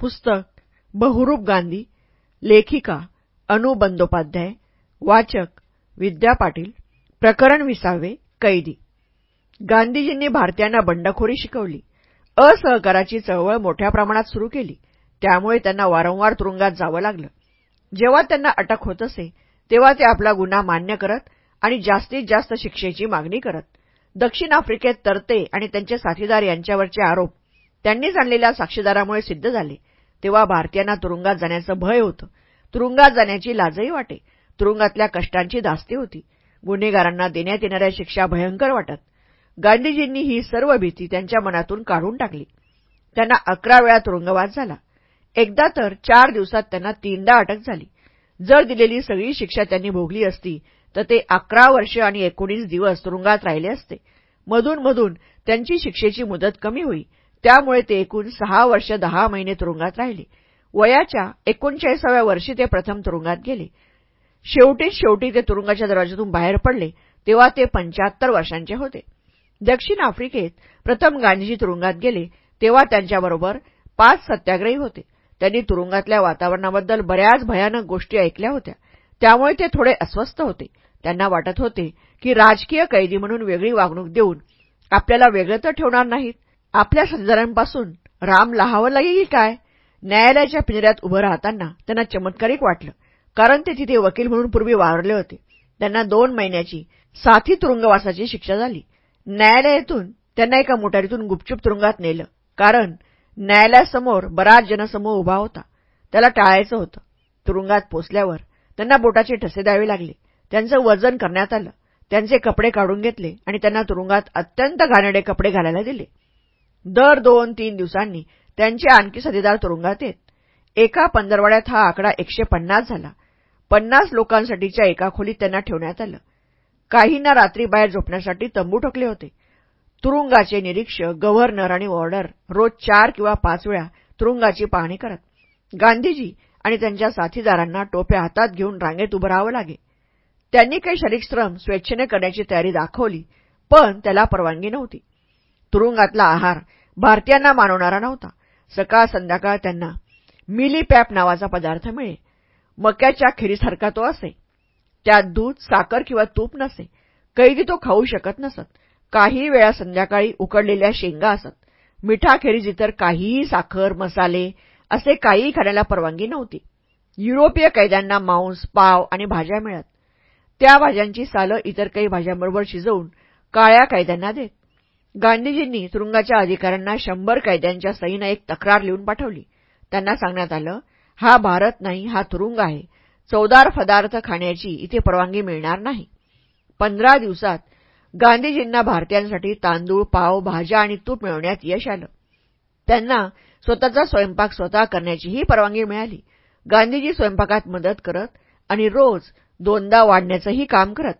पुस्तक बहुरूप गांधी लेखिका अनु बंदोपाध्याय वाचक विद्या पाटील प्रकरण विसावे कैदी. गांधीजींनी भारतीयांना बंडखोरी शिकवली. असहकाराची चळवळ मोठ्या प्रमाणात सुरू केली. त्यामुळे त्यांना वारंवार तुरुंगात जावं लागलं. जेव्हा त्यांना अटक होत असे तेव्हा ते आपला गुन्हा मान्य करत आणि जास्तीत जास्त शिक्षेची मागणी करत. दक्षिण आफ्रिकेत तरते आणि त्यांचे साथीदार यांच्यावरचे आरोप त्यांनीच आणलेल्या साक्षीदारामुळे सिद्ध झाले. तेव्हा भारतीयांना तुरुंगात जाण्याचं भय होतं. तुरुंगात जाण्याची लाजही वाटे. तुरुंगातल्या कष्टांची दास्ती होती. गुन्हेगारांना देण्यात येणाऱ्या शिक्षा भयंकर वाटत. गांधीजींनी ही सर्व भीती त्यांच्या मनातून काढून टाकली. त्यांना अकरा वेळा तुरुंगवास झाला. एकदा तर चार दिवसात त्यांना तीनदा अटक झाली. जर दिलेली सगळी शिक्षा त्यांनी भोगली असती तर ते अकरा वर्ष आणि एकोणीस दिवस तुरुंगात राहिले असते. मधून मधून त्यांची शिक्षेची मुदत कमी होई. त्यामुळे ते एकूण सहा वर्ष दहा महिने तुरुंगात राहिले. वयाच्या एकोणचाळीसाव्या वर्षी ते प्रथम तुरुंगात गेले. शेवटीच शेवटी ते तुरुंगाच्या दरवाजातून बाहेर पडले तेव्हा ते पंच्याहत्तर वर्षांचे होते. दक्षिण आफ्रिकेत प्रथम गांधीजी तुरुंगात गेले तेव्हा त्यांच्याबरोबर पाच सत्याग्रही होते. त्यांनी तुरुंगातल्या वातावरणाबद्दल बऱ्याच भयानक गोष्टी ऐकल्या होत्या. त्यामुळे ते थोडे अस्वस्थ होते. त्यांना वाटत होते की राजकीय कैदी म्हणून वेगळी वागणूक देऊन आपल्याला वेगळं तर ठेवणार नाहीत. आपल्या साथीदारांपासून राम लहावं लागेल काय? न्यायालयाच्या पिंजऱ्यात उभं राहताना त्यांना चमत्कारिक वाटलं कारण ते तिथे वकील म्हणून पूर्वी वावरले होते. त्यांना दोन महिन्याची साथी तुरुंगवासाची शिक्षा झाली. न्यायालयातून त्यांना एका मोटारीतून गुपचूप तुरुंगात नेलं कारण न्यायालयासमोर बराच जनसमूह उभा होता. त्याला टाळायचं होतं. तुरुंगात पोचल्यावर त्यांना बोटाचे ठसे द्यावे लागले. त्यांचं वजन करण्यात आलं. त्यांचे कपडे काढून घेतले आणि त्यांना तुरुंगात अत्यंत घाणेडे कपडे घालायला दिले. दर दोन तीन दिवसांनी त्यांचे आणखी साथीदार तुरुंगात येत. एका पंधरवड्यात हा आकडा एकशे पन्नास झाला. पन्नास लोकांसाठीच्या एका खोलीत त्यांना ठेवण्यात आलं. काहींना रात्री बाहेर झोपण्यासाठी तंबू ठोकले होते. तुरुंगाचे निरीक्षक गव्हर्नर आणि वॉर्डर रोज चार किंवा पाच वेळा तुरुंगाची पाहणी करत. गांधीजी आणि त्यांच्या साथीदारांना टोप्या हातात घेऊन रांगेत उभं राहावं लागे. त्यांनी काही शरीरश्रम श्रम स्वेच्छेने करण्याची तयारी दाखवली पण त्याला परवानगी नव्हती. तुरुंगातला आहार भारतीयांना मानवणारा नव्हता. सकाळ संध्याकाळ त्यांना मिली पॅप नावाचा पदार्थ मिळे. मक्याच्या खिरीसारखा तो असे. त्यात दूध साखर किंवा तूप नसे. कैदी तो खाऊ शकत नसत. काही वेळा संध्याकाळी उकडलेल्या शेंगा असत. मिठाखेरीज इतर काहीही साखर मसाले असे काहीही खाण्याला परवानगी नव्हती. युरोपीय कैद्यांना मांस पाव आणि भाज्या मिळत. त्या भाज्यांची सालं इतर काही भाज्यांबरोबर शिजवून काळ्या कैद्यांना देत. गांधीजींनी तुरुंगाच्या अधिकाऱ्यांना शंभर कैद्यांच्या सहीनं एक तक्रार लिहून पाठवली. त्यांना सांगण्यात आलं हा भारत नाही हा तुरुंग आहे. चौदार पदार्थ खाण्याची इथे परवानगी मिळणार नाही. पंधरा दिवसात गांधीजींना भारतीयांसाठी तांदूळ पाव भाज्या आणि तूप मिळवण्यात यश आलं. त्यांना स्वतःचा स्वयंपाक स्वतः करण्याचीही परवानगी मिळाली. गांधीजी स्वयंपाकात मदत करत आणि रोज दोनदा वाढण्याचंही काम करत.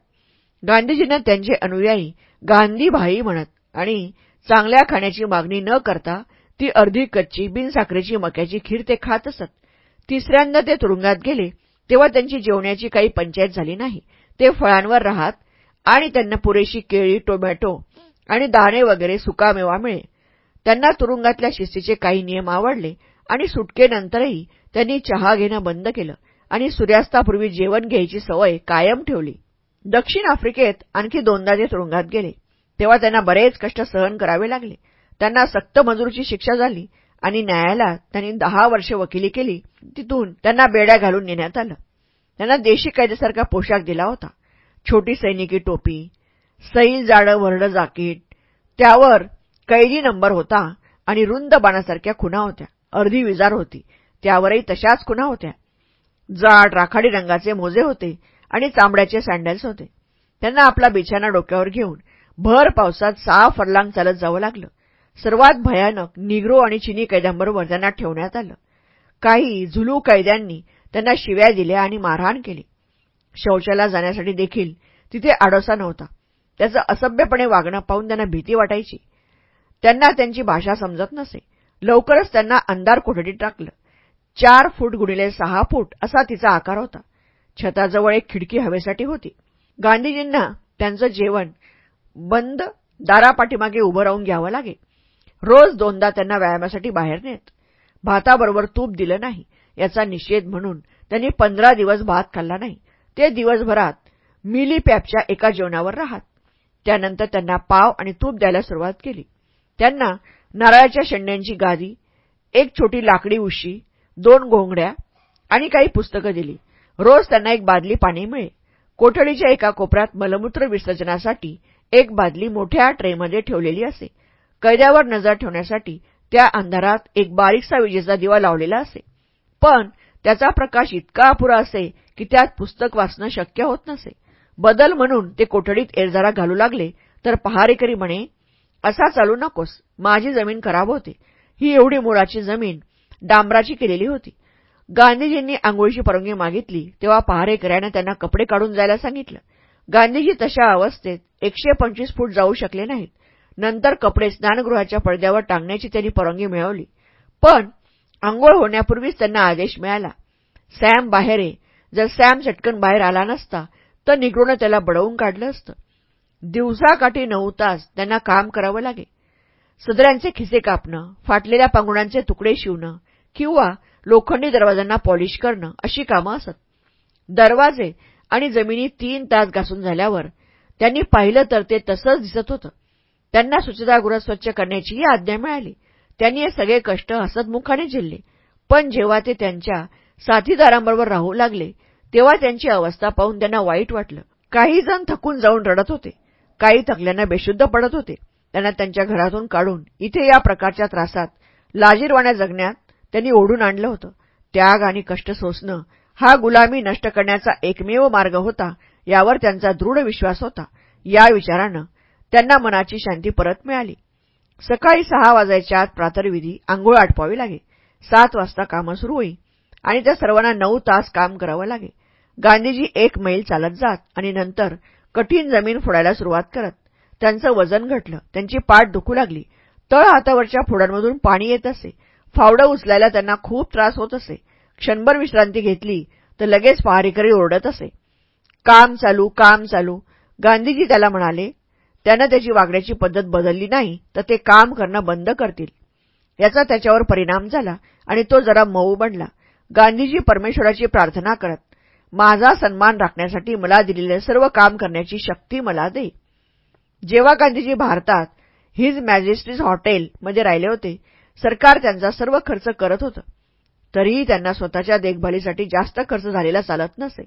गांधीजींना त्यांचे अनुयायी गांधीभाई म्हणत आणि चांगल्या खाण्याची मागणी न करता ती अर्धी कच्ची बिनसाखरेची मक्याची खीर ते खात असत. तिसऱ्यांदा ते तुरुंगात गेले तेव्हा त्यांची जेवण्याची काही पंचायत झाली नाही. ते फळांवर राहत आणि त्यांना पुरेशी केळी टोमॅटो आणि दाणे वगैरे सुकामेवा मिळे. त्यांना तुरुंगातल्या शिस्तीचे काही नियम आवडले आणि सुटकेनंतरही त्यांनी चहा घेणं बंद केलं आणि सूर्यास्तापूर्वी जेवण घ्यायची सवय कायम ठेवली. दक्षिण आफ्रिकेत आणखी दोनदा ते तुरुंगात गेले. तेव्हा त्यांना बरेच कष्ट सहन करावे लागले. त्यांना सक्त मजुरीची शिक्षा झाली आणि न्यायालयात त्यांनी दहा वर्षे वकिली केली. तिथून त्यांना बेड्या घालून नेण्यात आलं. त्यांना देशी कायद्यासारखा पोशाख दिला होता. छोटी सैनिकी टोपी सैल जाडं वरडं जाकीट त्यावर कैदी नंबर होता आणि रुंद बाणासारख्या खुणा होत्या. अर्धी विजार होती. त्यावरही तशाच खुणा होत्या. जाड राखाडी रंगाचे मोजे होते आणि चांबड्याचे सँडल्स होते. त्यांना आपला बिछाना डोक्यावर घेऊन भर पावसात सहा फरलांग चालत जावं लागलं. सर्वात भयानक निग्रो आणि चिनी कैद्यांबरोबर त्यांना ठेवण्यात आलं. काही झुलू कैद्यांनी त्यांना शिव्या दिल्या आणि मारहाण केली. शौचाला जाण्यासाठी देखील तिथे आडोसा नव्हता. त्याचं असभ्यपणे वागणं पाहून त्यांना भीती वाटायची. त्यांना त्यांची भाषा समजत नसे. लवकरच त्यांना अंधार कोठडीत टाकलं. चार फूट गुणिले सहा फूट असा तिचा आकार होता. छताजवळ एक खिडकी हवेसाठी होती. गांधीजींना त्यांचं जेवण बंद दारापाठीमागे उभं राहून घ्यावं लागे रोज दोनदा त्यांना व्यायामासाठी बाहेर नेत. भाताबरोबर तूप दिलं नाही याचा निषेध म्हणून त्यांनी पंधरा दिवस भात खाल्ला नाही. ते दिवसभरात मिलीपॅपच्या एका जेवणावर राहत. त्यानंतर त्यांना पाव आणि तूप द्यायला सुरुवात केली. त्यांना नारळाच्या शेंड्यांची गादी एक छोटी लाकडी उशी दोन घोंगड्या आणि काही पुस्तकं दिली. रोज त्यांना एक बादली पाणी मिळे कोठडीच्या एका कोपऱ्यात मलमूत्र विसर्जनासाठी एक बादली मोठ्या ट्रेमध्ये ठेवलेली असे. कैद्यावर नजर ठेवण्यासाठी त्या अंधारात एक बारीकसा विजेचा दिवा लावलेला असे. पण त्याचा प्रकाश इतका अपुरा असे की त्यात पुस्तक वाचणं शक्य होत नसे. बदल म्हणून ते कोठडीत एरजारा घालू लागले तर पहारेकरी म्हणे असा चालू नकोस. माझी जमीन खराब होते. ही एवढी मुळाची जमीन डांबराची केलेली होती. गांधीजींनी आंघोळीची परवानगी मागितली तेव्हा पहारेकऱ्यानं त्यांना कपडे काढून जायला सांगितलं. गांधीजी तशा अवस्थेत एकशे पंचवीस फूट जाऊ शकले नाहीत. नंतर कपडे स्नानगृहाच्या पडद्यावर टांगण्याची त्यांनी परवानगी मिळवली. पण आंघोळ होण्यापूर्वीच त्यांना आदेश मिळाला. सॅम बाहेर आहे जर सॅम चटकन बाहेर आला नसता तर निग्रोनं त्याला बडवून काढलं असतं. दिवसाकाठी नऊ तास त्यांना काम करावं लागे. सदऱ्यांचे खिसे कापणं फाटलेल्या पांगुणांचे तुकडे शिवणं किंवा लोखंडी दरवाजांना पॉलिश करणं अशी कामं असत. दरवाजे आणि जमिनीत तीन तास घासून झाल्यावर त्यांनी पाहिलं तर ते तसंच दिसत होतं. त्यांना स्वच्छतागृह स्वच्छ करण्याचीही आज्ञा मिळाली. त्यांनी हे सगळे कष्ट हसतमुखाने झेलले. पण जेव्हा ते त्यांच्या साथीदारांबरोबर राहू लागले तेव्हा त्यांची अवस्था पाहून त्यांना वाईट वाटलं. काही जण थकून जाऊन रडत होते. काही थकल्यानं बेशुद्ध पडत होते. त्यांना त्यांच्या घरातून काढून इथे या प्रकारच्या त्रासात लाजीरवाण्या जगण्यात त्यांनी ओढून आणलं होतं. त्याग आणि कष्ट सोसणं हा गुलामी नष्ट करण्याचा एकमेव मार्ग होता यावर त्यांचा दृढ विश्वास होता. या विचारानं त्यांना मनाची शांती परत मिळाली. सकाळी सहा वाजायच्या आत प्रातर्विधी आंघोळ आटपावी लागे सात वाजता कामं सुरू होई आणि त्या सर्वांना नऊ तास काम करावं लागे गांधीजी एक मैल चालत जात आणि नंतर कठीण जमीन फोडायला सुरुवात करत. त्यांचं वजन घटलं त्यांची पाठ दुखू लागली. तळ हातावरच्या फोडांमधून पाणी येत असे. फावडं उचलायला त्यांना खूप त्रास होत असे. क्षणभर विश्रांती घेतली तर लगेच पहारेकरी ओरडत असे. काम चालू काम चालू. गांधीजी त्याला म्हणाले त्यानं त्याची वागण्याची पद्धत बदलली नाही तर ते काम करणं बंद करतील. याचा त्याच्यावर परिणाम झाला आणि तो जरा मऊ बनला. गांधीजी परमेश्वराची प्रार्थना करत माझा सन्मान राखण्यासाठी मला दिलेले सर्व काम करण्याची शक्ती मला दे. जेव्हा गांधीजी भारतात हिज मॅजेस्टीज हॉटेलमध्ये राहिले होते सरकार त्यांचा सर्व खर्च करत होतं. तरीही त्यांना स्वतःच्या देखभालीसाठी जास्त खर्च झालेला चालत नसे.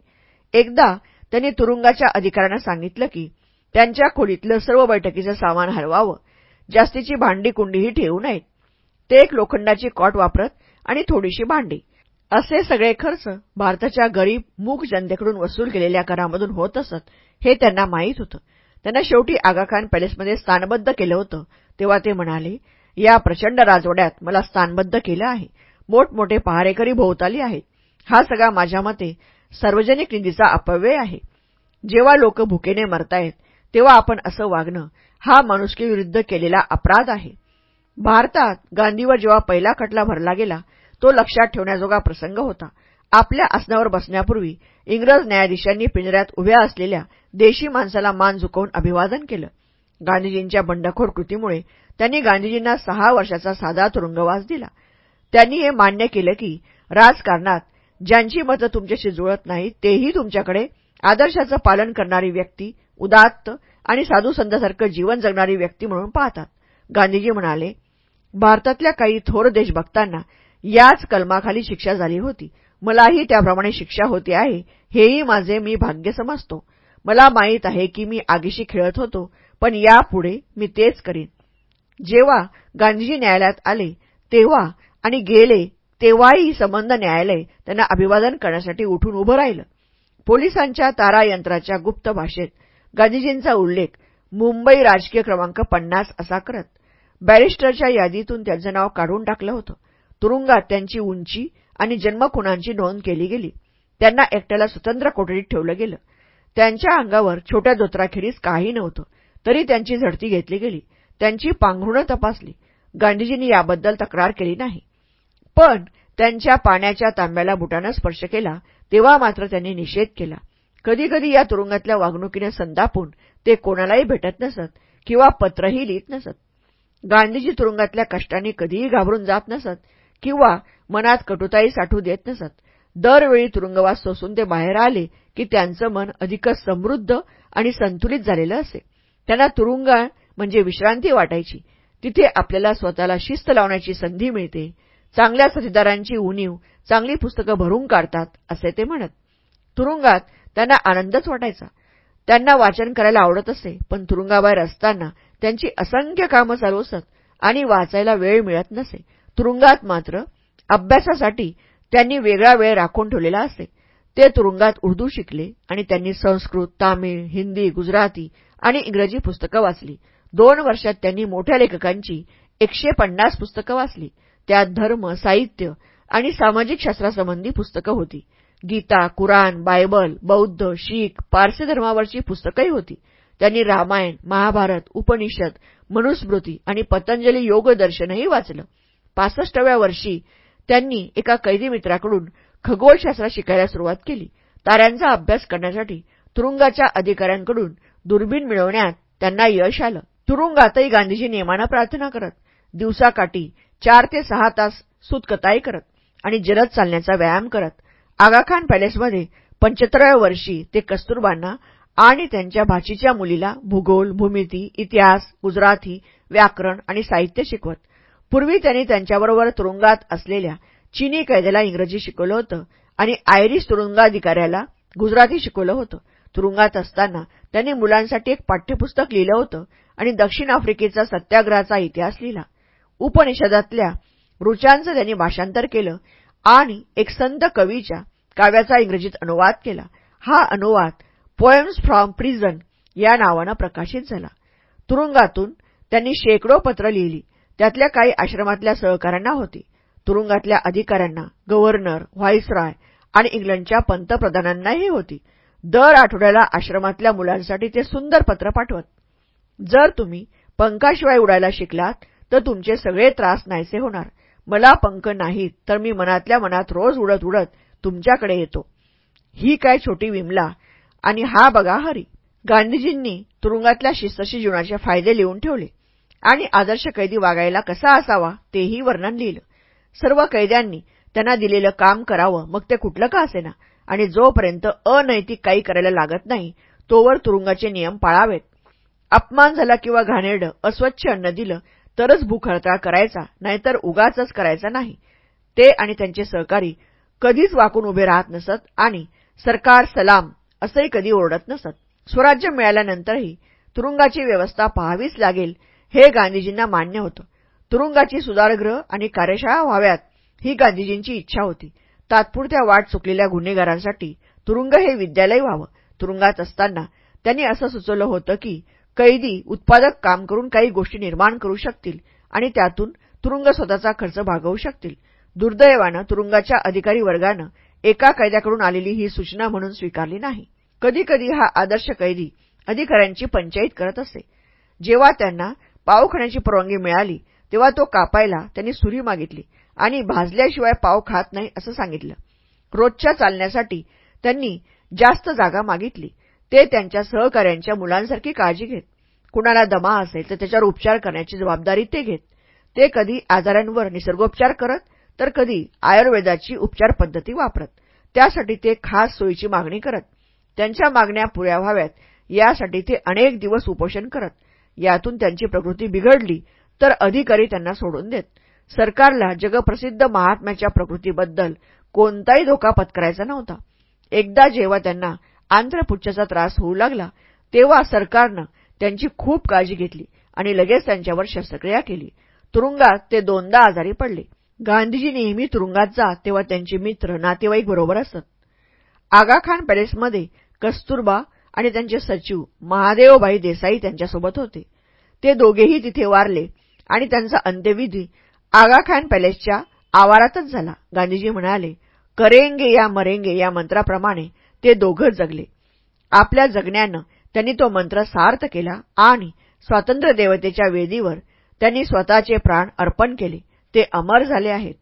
एकदा त्यांनी तुरुंगाच्या अधिकाऱ्यांना सांगितलं की त्यांच्या खोलीतलं सर्व बैठकीचं सामान हलवावं जास्तीची भांडी कुंडीही ठेवू नयेत. ते एक लोखंडाची कॉट वापरत आणि थोडीशी भांडी. असे सगळे खर्च भारताच्या गरीब मूक जनतेकडून वसूल केलेल्या करामधून होत असत हे त्यांना माहीत होतं. त्यांना शेवटी आगाखान पॅलेसमध्ये स्थानबद्ध केलं होतं. तेव्हा ते म्हणाले या प्रचंड राजवाड्यात मला स्थानबद्ध केलं आहे. मोठमोठे पहारेकरी भोवताली आहेत. हा सगळा माझ्या मते सार्वजनिक निधीचा अपव्यय आहे. जेव्हा लोक भुकेने मरतायत तेव्हा आपण असं वागणं हा माणुसकीविरुद्ध केलेला अपराध आहे. भारतात गांधीवर जेव्हा पहिला खटला भरला गेला तो लक्षात ठेवण्याजोगा प्रसंग होता. आपल्या आसनावर बसण्यापूर्वी इंग्रज न्यायाधीशांनी पिंजऱ्यात उभ्या असलेल्या देशी माणसाला मान झुकवून अभिवादन केलं. गांधीजींच्या बंडखोर कृतीमुळे त्यांनी गांधीजींना सहा वर्षाचा साधा तुरुंगवास दिला. त्यांनी हे मान्य केलं की राजकारणात ज्यांची मतं तुमच्याशी जुळत नाहीत तेही तुमच्याकडे आदर्शाचं पालन करणारी व्यक्ती उदात्त आणि साधूसंतासारखं जीवन जगणारी व्यक्ती म्हणून पाहतात. गांधीजी म्हणाले भारतातल्या काही थोर देशभक्तांना याच कलमाखाली शिक्षा झाली होती. मलाही त्याप्रमाणे शिक्षा होती आहे हेही माझे मी भाग्य समजतो. मला माहीत आहे की मी आगीशी खेळत होतो पण यापुढे मी तेच करीन. जेव्हा गांधीजी न्यायालयात आले तेव्हा आणि गेले तेव्हाही संबंध न्यायालय त्यांना अभिवादन करण्यासाठी उठून उभं राहिलं. पोलिसांच्या तारायंत्राच्या गुप्त भाषेत गांधीजींचा उल्लेख मुंबई राजकीय क्रमांक पन्नास असा करत बॅरिस्टरच्या यादीतून त्यांचं नाव काढून टाकलं होतं. तुरुंगात त्यांची उंची आणि जन्मखुणांची नोंद केली गेली. त्यांना एकट्याला स्वतंत्र कोठडीत ठेवलं गेलं. त्यांच्या अंगावर छोट्या धोत्राखेरीज काही नव्हतं तरी त्यांची झडती घेतली गेली. त्यांची पांघरुणं तपासली. गांधीजींनी याबद्दल तक्रार केली नाही. पण त्यांच्या पाण्याच्या तांब्याला बुटानं स्पर्श केला तेव्हा मात्र त्यांनी निषेध केला. कधीकधी या तुरुंगातल्या वागणुकीने संतापून ते कोणालाही भेटत नसत किंवा पत्रही लिहित नसत. गांधीजी तुरुंगातल्या कष्टांनी कधीही घाबरून जात नसत किंवा मनात कटुताही साठू देत नसत. दरवेळी तुरुंगवास सोसून ते बाहेर आले की त्यांचं मन अधिकच समृद्ध आणि संतुलित झालेलं असे. त्यांना तुरुंगा म्हणजे विश्रांती वाटायची. तिथे आपल्याला स्वतःला शिस्त लावण्याची संधी मिळते. चांगल्या साथीदारांची उणीव चांगली पुस्तकं भरून काढतात असे ते म्हणत. तुरुंगात त्यांना आनंदच वाटायचा. त्यांना वाचन करायला आवडत असे पण तुरुंगाबाहेर असताना त्यांची असंख्य कामं चालू असत आणि वाचायला वेळ मिळत नसे. तुरुंगात मात्र अभ्यासासाठी त्यांनी वेगळा वेळ राखून ठेवलेला असे. ते तुरुंगात उर्दू शिकले आणि त्यांनी संस्कृत तामिळ हिंदी गुजराती आणि इंग्रजी पुस्तकं वाचली. दोन वर्षात त्यांनी मोठ्या लेखकांची एकशे पन्नास पुस्तकं वाचली. त्यात धर्म साहित्य आणि सामाजिक शास्त्रासंबंधी पुस्तकं होती. गीता कुराण बायबल बौद्ध शीख पारसी धर्मावरची पुस्तकंही होती. त्यांनी रामायण महाभारत उपनिषद मनुस्मृती आणि पतंजली योगदर्शनही वाचलं. पासष्टव्या वर्षी त्यांनी एका कैदी मित्राकडून खगोलशास्त्र शिकायला सुरुवात केली. ताऱ्यांचा अभ्यास करण्यासाठी तुरुंगाच्या अधिकाऱ्यांकडून दुर्बीण मिळवण्यात त्यांना यश आलं. तुरुंगातही गांधीजी नियमानं प्रार्थना करत. दिवसाकाठी चार ते सहा तास सुतकताई करत आणि जलद चालण्याचा व्यायाम करत आगाखान पॅलेसमध्ये पंच्याहत्तराव्या वर्षी ते कस्तुरबांना आणि त्यांच्या भाचीच्या मुलीला भूगोल भूमिती इतिहास गुजराती व्याकरण आणि साहित्य शिकवत. पूर्वी त्यांनी त्यांच्याबरोबर तुरुंगात असलेल्या चीनी कैद्याला इंग्रजी शिकवलं होतं आणि आयरिश तुरुंगाधिकाऱ्याला गुजराती शिकवलं होतं. तुरुंगात असताना त्यांनी मुलांसाठी एक पाठ्यपुस्तक लिहिलं होतं आणि दक्षिण आफ्रिकेचा सत्याग्रहाचा इतिहास लिहिला. उपनिषदातल्या रुचांचं त्यांनी भाषांतर केलं आणि एक संत कवीच्या काव्याचा इंग्रजीत अनुवाद केला. हा अनुवाद पोएम्स फ्रॉम प्रिझन या नावानं प्रकाशित झाला. तुरुंगातून त्यांनी शेकडो पत्र लिहिली. त्यातल्या काही आश्रमातल्या सहकाऱ्यांना होती. तुरुंगातल्या अधिकाऱ्यांना गव्हर्नर व्हाईसरॉय आणि इंग्लंडच्या पंतप्रधानांनाही होती. दर आठवड्याला आश्रमातल्या मुलांसाठी ते सुंदर पत्र पाठवत. जर तुम्ही पंखाशिवाय उडायला शिकलात तर तुमचे सगळे त्रास नाहीसे होणार. मला पंख नाहीत तर मी मनातल्या मनात रोज उडत उडत तुमच्याकडे येतो. ही काय छोटी विमला. आणि हा बघा हरी. गांधीजींनी तुरुंगातल्या शिस्तशी जीवनाचे फायदे लिहून ठेवले. आणि आदर्श कैदी वागायला कसा असावा तेही वर्णन लिहिलं. सर्व कैद्यांनी त्यांना दिलेलं काम करावं मग ते कुठलं का असेना? आणि जोपर्यंत अनैतिक काही करायला लागत नाही तोवर तुरुंगाचे नियम पाळावेत. अपमान झाला किंवा घाणेरडं अस्वच्छ अन्न दिलं तरच भूक हळताळ करायचा नाहीतर उगाचच करायचा नाही. ते आणि त्यांचे सहकारी कधीच वाकून उभे राहत नसत आणि सरकार सलाम असंही कधी ओरडत नसत. स्वराज्य मिळाल्यानंतरही तुरुंगाची व्यवस्था पाहावीच लागेल हे गांधीजींना मान्य होतं. तुरुंगाची सुधारगृह आणि कार्यशाळा व्हाव्यात ही गांधीजींची इच्छा होती. तात्पुरत्या वाट चुकलेल्या गुन्हेगारांसाठी तुरुंग हे विद्यालय व्हावं. तुरुंगात असताना त्यांनी असं सुचवलं होतं की कैदी उत्पादक काम करून काही गोष्टी निर्माण करू शकतील आणि त्यातून तुरुंग स्वतःचा खर्च भागवू शकतील. दुर्दैवानं तुरुंगाच्या अधिकारी वर्गानं एका कैद्याकडून आलेली ही सूचना म्हणून स्वीकारली नाही. कधीकधी हा आदर्श कैदी अधिकाऱ्यांची पंचायत करत असे. जेव्हा त्यांना पाव खाण्याची परवानगी मिळाली तेव्हा तो कापायला त्यांनी सुरी मागितली आणि भाजल्याशिवाय पाव खात नाही असं सांगितलं. रोजच्या चालण्यासाठी त्यांनी जास्त जागा मागितली. ते त्यांच्या सहकाऱ्यांच्या मुलांसारखी काळजी घेत. कुणाला दमा असेल तर त्याच्यावर उपचार करण्याची जबाबदारी ते घेत. ते कधी आजारांवर निसर्गोपचार करत तर कधी आयुर्वेदाची उपचार पद्धती वापरत. त्यासाठी ते खास सोयीची मागणी करत. त्यांच्या मागण्या पुऱ्या व्हाव्यात. यासाठी ते अनेक दिवस उपोषण करत. यातून त्यांची प्रकृती बिघडली तर अधिकारी त्यांना सोडून देत. सरकारला जगप्रसिद्ध महात्म्याच्या प्रकृतीबद्दल कोणताही धोका पत्करायचा नव्हता. एकदा जेव्हा त्यांना आंध्रपुच्छचा त्रास होऊ लागला तेव्हा सरकारनं त्यांची खूप काळजी घेतली आणि लगेच त्यांच्यावर शस्त्रक्रिया केली. तुरुंगात ते दोनदा आजारी पडले. गांधीजी नेहमी तुरुंगात जात तेव्हा त्यांचे मित्र नातेवाईक बरोबर असत. आगाखान पॅलेसमध्ये कस्तुरबा आणि त्यांचे सचिव महादेवभाई देसाई त्यांच्यासोबत होते. ते दोघेही तिथे वारले आणि त्यांचा अंत्यविधी आगाखान पॅलेसच्या आवारातच झाला. गांधीजी म्हणाले करेंगे या मरेंगे या मंत्राप्रमाणे ते दोघं जगले. आपल्या जगण्यानं त्यांनी तो मंत्र सार्थ केला आणि स्वातंत्र्य देवतेच्या वेदीवर त्यांनी स्वतःचे प्राण अर्पण केले. ते अमर झाले आहेत.